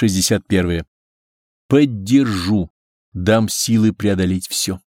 61. Поддержу, дам силы преодолеть все.